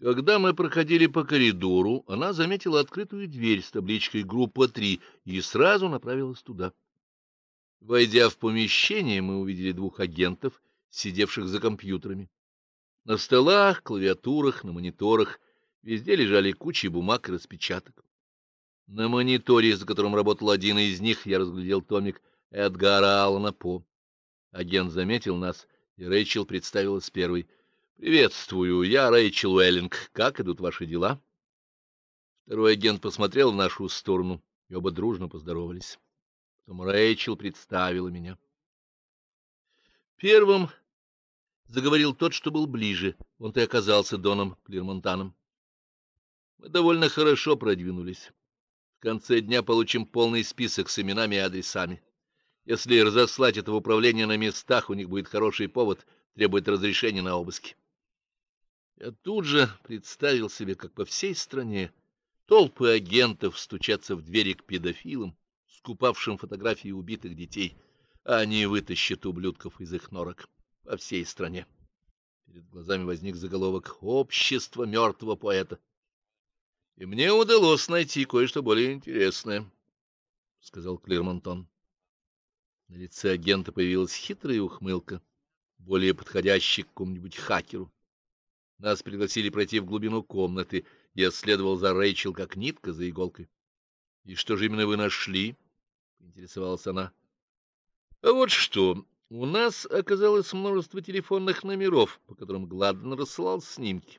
Когда мы проходили по коридору, она заметила открытую дверь с табличкой «Группа 3» и сразу направилась туда. Войдя в помещение, мы увидели двух агентов, сидевших за компьютерами. На столах, клавиатурах, на мониторах везде лежали кучи бумаг и распечаток. На мониторе, за которым работал один из них, я разглядел томик Эдгара Аллана По. Агент заметил нас, и Рэйчел представилась первой. «Приветствую, я Рэйчел Уэллинг. Как идут ваши дела?» Второй агент посмотрел в нашу сторону, и оба дружно поздоровались. Потом Рэйчел представила меня. Первым заговорил тот, что был ближе. Он-то и оказался Доном Клермонтаном. Мы довольно хорошо продвинулись. В конце дня получим полный список с именами и адресами. Если разослать это в управление на местах, у них будет хороший повод требовать разрешения на обыски. Я тут же представил себе, как по всей стране толпы агентов стучатся в двери к педофилам, скупавшим фотографии убитых детей, а они вытащат ублюдков из их норок по всей стране. Перед глазами возник заголовок «Общество мертвого поэта». И мне удалось найти кое-что более интересное, — сказал Клермонтон. На лице агента появилась хитрая ухмылка, более подходящая к какому-нибудь хакеру. Нас пригласили пройти в глубину комнаты. Я следовал за Рэйчел, как нитка за иголкой. — И что же именно вы нашли? — поинтересовалась она. — А вот что. У нас оказалось множество телефонных номеров, по которым Гладден рассылал снимки.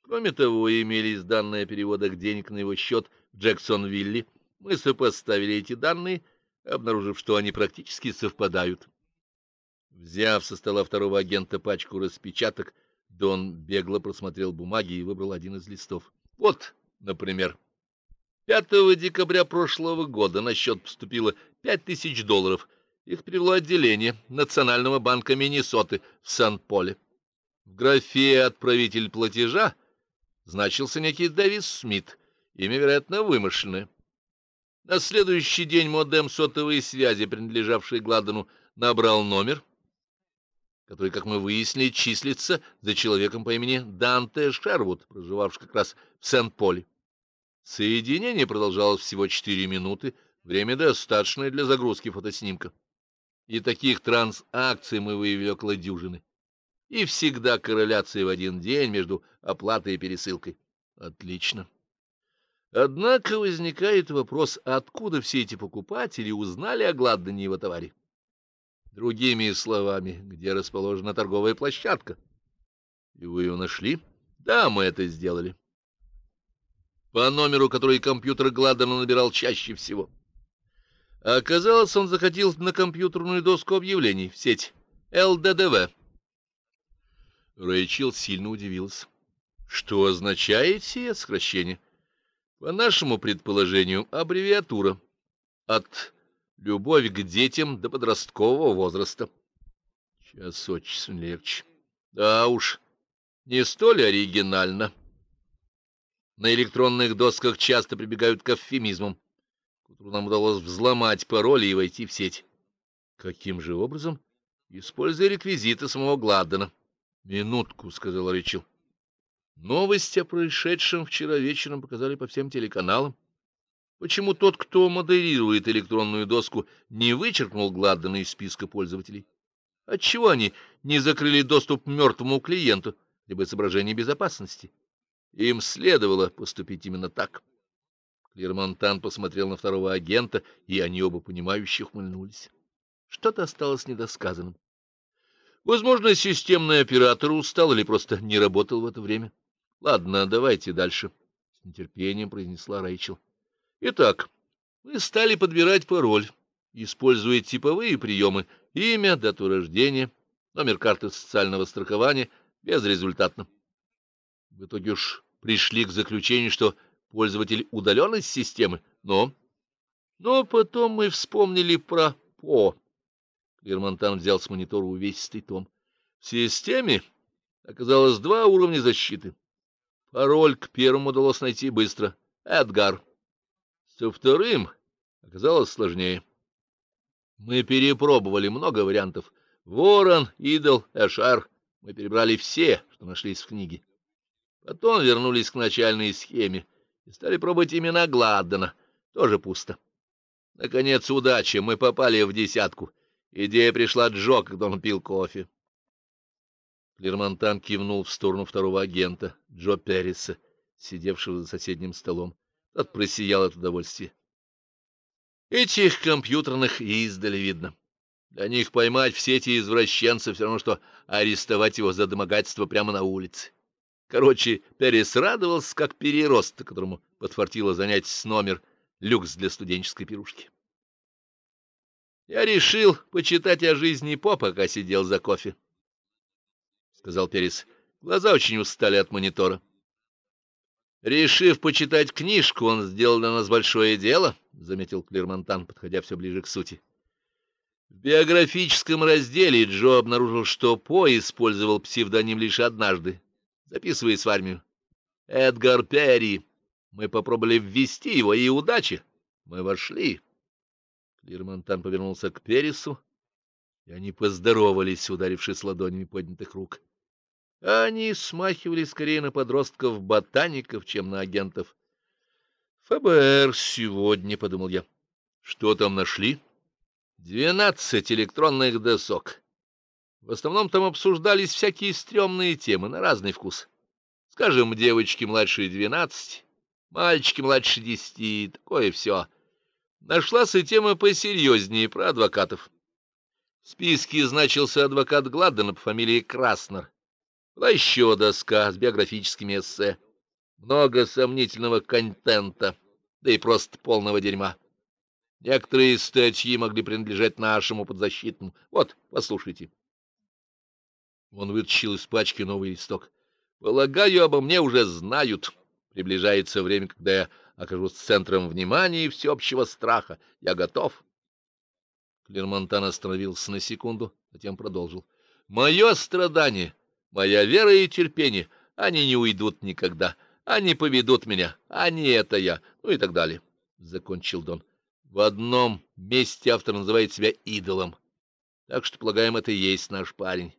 Кроме того, имелись данные о переводах денег на его счет в Джексонвилле. Мы сопоставили эти данные, обнаружив, что они практически совпадают. Взяв со стола второго агента пачку распечаток, Дон бегло просмотрел бумаги и выбрал один из листов. Вот, например, 5 декабря прошлого года на счет поступило 5000 долларов. Их привело отделение Национального банка Миннесоты в Сан-Поле. В графе «Отправитель платежа» значился некий Дэвис Смит, имя, вероятно, вымышленное. На следующий день модем сотовой связи, принадлежавший Гладдену, набрал номер, который, как мы выяснили, числится за человеком по имени Данте Шервуд, проживавший как раз в Сент-Поле. Соединение продолжалось всего четыре минуты, время достаточное для загрузки фотоснимка. И таких транзакций мы выявили около дюжины и всегда корреляция в один день между оплатой и пересылкой. Отлично. Однако возникает вопрос, откуда все эти покупатели узнали о Гладдене его товаре? Другими словами, где расположена торговая площадка? И вы ее нашли? Да, мы это сделали. По номеру, который компьютер Гладдена набирал чаще всего. Оказалось, он заходил на компьютерную доску объявлений в сеть ЛДДВ. Рэйчел сильно удивился. Что означает сие сокращение? По нашему предположению, аббревиатура от «любовь к детям» до подросткового возраста. Час от часу легче. Да уж, не столь оригинально. На электронных досках часто прибегают к эвфемизмам, которым нам удалось взломать пароли и войти в сеть. Каким же образом? Используя реквизиты самого Гладдена. Минутку, — сказал Рэйчел. Новости о происшедшем вчера вечером показали по всем телеканалам. Почему тот, кто модерирует электронную доску, не вычеркнул Гладдена из списка пользователей? Отчего они не закрыли доступ мертвому клиенту, либо соображение безопасности? Им следовало поступить именно так. Клермонтан посмотрел на второго агента, и они оба понимающе ухмыльнулись. Что-то осталось недосказанным. Возможно, системный оператор устал или просто не работал в это время. Ладно, давайте дальше, — с нетерпением произнесла Рэйчел. Итак, мы стали подбирать пароль, используя типовые приемы, имя, дату рождения, номер карты социального страхования, безрезультатно. В итоге уж пришли к заключению, что пользователь удален из системы, но... Но потом мы вспомнили про ПО. Германтан взял с монитора увесистый том. В системе оказалось два уровня защиты. Пароль к первому удалось найти быстро. Эдгар. Со вторым оказалось сложнее. Мы перепробовали много вариантов. Ворон, Идол, Эшар. Мы перебрали все, что нашлись в книге. Потом вернулись к начальной схеме и стали пробовать имена Гладдена. Тоже пусто. Наконец, удача, мы попали в десятку. Идея пришла Джо, когда он пил кофе. Клермонтан кивнул в сторону второго агента, Джо Перриса, сидевшего за соседним столом. Тот просиял от удовольствия. Этих компьютерных издали видно. Для них поймать все эти извращенцы все равно, что арестовать его за домогательство прямо на улице. Короче, Перес радовался, как перерост, которому подфартило занять с номер люкс для студенческой пирушки. Я решил почитать о жизни По, пока сидел за кофе, — сказал Перес. Глаза очень устали от монитора. Решив почитать книжку, он сделал для нас большое дело, — заметил Клермонтан, подходя все ближе к сути. В биографическом разделе Джо обнаружил, что По использовал псевдоним лишь однажды, записываясь в армию. Эдгар Перри. Мы попробовали ввести его, и удачи. Мы вошли. Клермонтан повернулся к Пересу, и они поздоровались, ударившись ладонями поднятых рук. Они смахивали скорее на подростков-ботаников, чем на агентов. ФБР сегодня, — подумал я. Что там нашли? Двенадцать электронных досок. В основном там обсуждались всякие стрёмные темы на разный вкус. Скажем, девочки младше двенадцати, мальчики младше десяти, такое все. Нашлась и тема посерьезнее про адвокатов. В списке значился адвокат Гладдена по фамилии Краснер. Была еще доска с биографическими эссе. Много сомнительного контента, да и просто полного дерьма. Некоторые статьи могли принадлежать нашему подзащитному. Вот, послушайте. Он вытащил из пачки новый листок. Полагаю, обо мне уже знают. Приближается время, когда я окажусь центром внимания и всеобщего страха. Я готов. Клермонтан остановился на секунду, затем продолжил. Мое страдание Моя вера и терпение, они не уйдут никогда. Они поведут меня, они это я, ну и так далее. Закончил Дон. В одном месте автор называет себя идолом. Так что, полагаем, это и есть наш парень.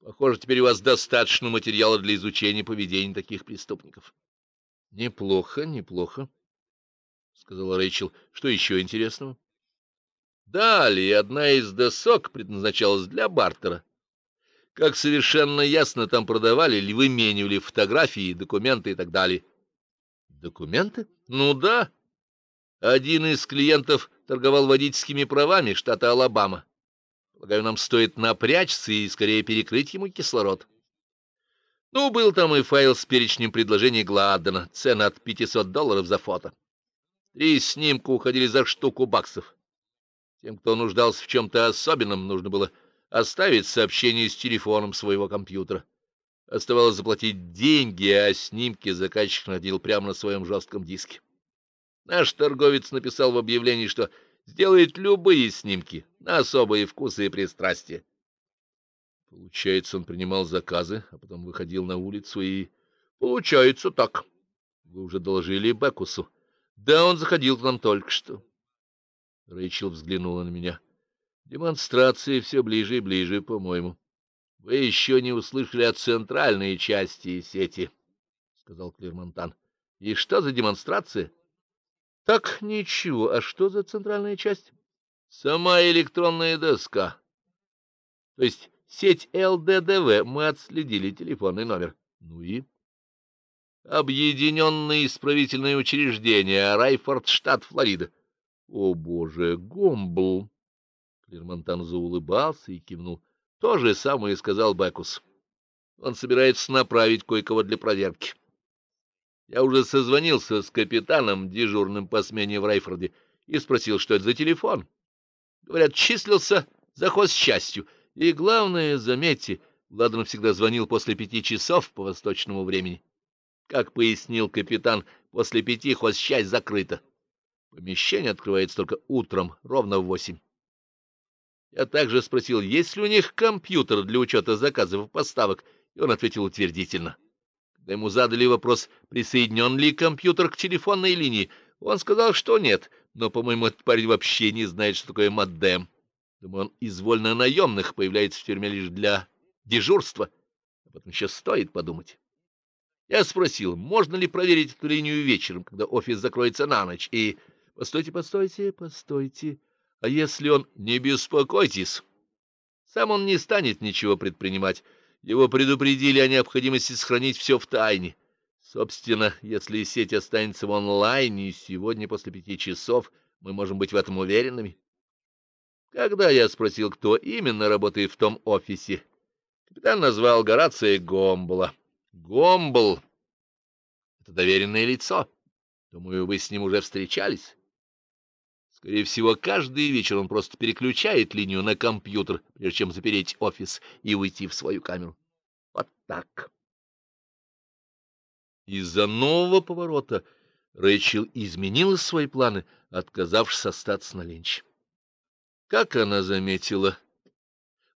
Похоже, теперь у вас достаточно материала для изучения поведения таких преступников. — Неплохо, неплохо, — сказала Рэйчел. — Что еще интересного? Далее одна из досок предназначалась для бартера. Как совершенно ясно, там продавали или выменивали фотографии, документы и так далее. Документы? Ну да. Один из клиентов торговал водительскими правами штата Алабама. Полагаю, нам стоит напрячься и скорее перекрыть ему кислород. Ну, был там и файл с перечнем предложений Гладдена, цена от 500 долларов за фото. Три снимка уходили за штуку баксов. Тем, кто нуждался в чем-то особенном, нужно было оставить сообщение с телефоном своего компьютера. Оставалось заплатить деньги, а снимки заказчик находил прямо на своем жестком диске. Наш торговец написал в объявлении, что сделает любые снимки на особые вкусы и пристрастия. Получается, он принимал заказы, а потом выходил на улицу и... Получается так. Вы уже доложили Бекусу. Да, он заходил к нам только что. Рэйчел взглянула на меня. Демонстрации все ближе и ближе, по-моему. — Вы еще не услышали о центральной части сети, — сказал Клермонтан. — И что за демонстрация? — Так, ничего. А что за центральная часть? — Сама электронная доска. То есть сеть ЛДДВ. Мы отследили телефонный номер. Ну и? Объединенные исправительные учреждения, Райфорд, штат Флорида. О, боже, Гомбл! Клермонтан заулыбался и кивнул. То же самое сказал Бекус. Он собирается направить кое-кого для проверки. Я уже созвонился с капитаном, дежурным по смене в Райфорде, и спросил, что это за телефон. Говорят, числился за хозчастью. И главное, заметьте, Ладан всегда звонил после пяти часов по восточному времени. Как пояснил капитан, после пяти хозчасть закрыта. Помещение открывается только утром, ровно в восемь. Я также спросил, есть ли у них компьютер для учета заказов и поставок, и он ответил утвердительно. Когда ему задали вопрос, присоединен ли компьютер к телефонной линии, он сказал, что нет, но, по-моему, этот парень вообще не знает, что такое модем. Думаю, он из вольно-наемных появляется в тюрьме лишь для дежурства. Об этом еще стоит подумать. Я спросил, можно ли проверить эту линию вечером, когда офис закроется на ночь, и... Постойте, постойте, постойте. А если он... Не беспокойтесь. Сам он не станет ничего предпринимать. Его предупредили о необходимости сохранить все в тайне. Собственно, если сеть останется в онлайне сегодня после пяти часов, мы можем быть в этом уверенными. Когда я спросил, кто именно работает в том офисе, капитан назвал Горация Гомбола. Гомбл — это доверенное лицо. Думаю, вы с ним уже встречались. Скорее всего, каждый вечер он просто переключает линию на компьютер, прежде чем запереть офис и уйти в свою камеру. Вот так. Из-за нового поворота Рэйчел изменила свои планы, отказавшись остаться на ленч. Как она заметила,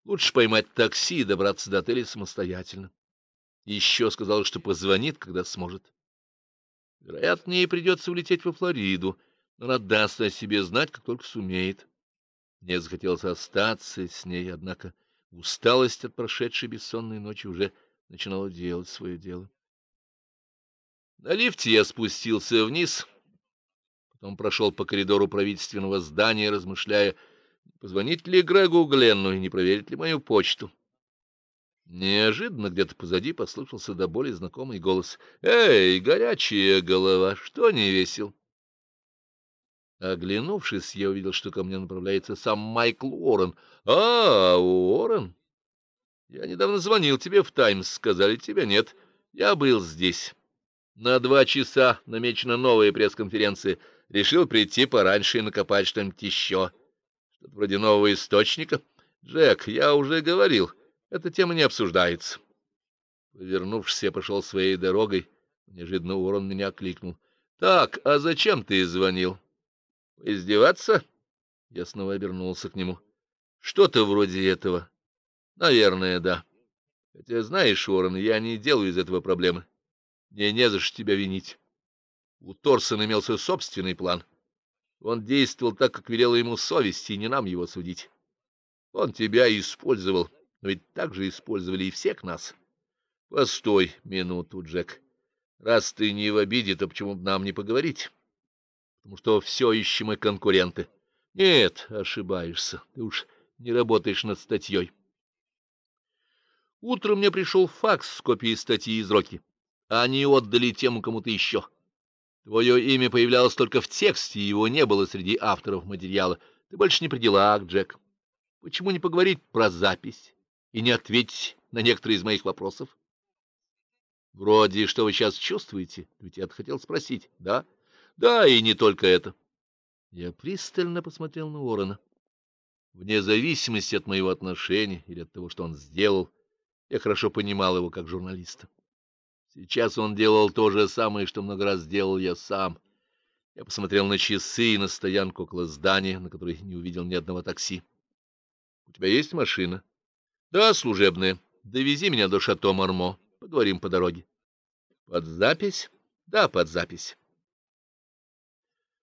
лучше поймать такси и добраться до отеля самостоятельно. Еще сказала, что позвонит, когда сможет. Вероятно, ей придется улететь во Флориду, она даст о себе знать, как только сумеет. Мне захотелось остаться с ней, однако усталость от прошедшей бессонной ночи уже начинала делать свое дело. На лифте я спустился вниз, потом прошел по коридору правительственного здания, размышляя, позвонить ли Грегу Гленну и не проверить ли мою почту. Неожиданно где-то позади послышался до боли знакомый голос. «Эй, горячая голова, что не весел?» Оглянувшись, я увидел, что ко мне направляется сам Майкл Уоррен. «А, Уоррен? Я недавно звонил тебе в «Таймс», сказали, тебя нет. Я был здесь. На два часа намечена новая пресс-конференция. Решил прийти пораньше и накопать что-нибудь еще. Что-то вроде нового источника. Джек, я уже говорил, эта тема не обсуждается. Повернувшись, я пошел своей дорогой. Неожиданно Урон меня окликнул. — Так, а зачем ты звонил? — Издеваться? Я снова обернулся к нему. — Что-то вроде этого. — Наверное, да. Хотя, знаешь, Уоррен, я не делаю из этого проблемы. Мне не за что тебя винить. У Торсона имелся собственный план. Он действовал так, как велела ему совесть, и не нам его судить. Он тебя использовал, но ведь так же использовали и всех нас. Постой минуту, Джек. Раз ты не в обиде, то почему бы нам не поговорить? Потому что все еще мы конкуренты. Нет, ошибаешься. Ты уж не работаешь над статьей. Утром мне пришел факс с копией статьи из Роки они отдали тему кому-то еще. Твое имя появлялось только в тексте, его не было среди авторов материала. Ты больше не при делах, Джек. Почему не поговорить про запись и не ответить на некоторые из моих вопросов? Вроде, что вы сейчас чувствуете? Ведь я хотел спросить. Да? Да, и не только это. Я пристально посмотрел на Уоррена. Вне зависимости от моего отношения или от того, что он сделал, я хорошо понимал его как журналиста. Сейчас он делал то же самое, что много раз делал я сам. Я посмотрел на часы и на стоянку около здания, на которой не увидел ни одного такси. — У тебя есть машина? — Да, служебная. Довези меня до Шато Мармо. Поговорим по дороге. — Под запись? — Да, под запись.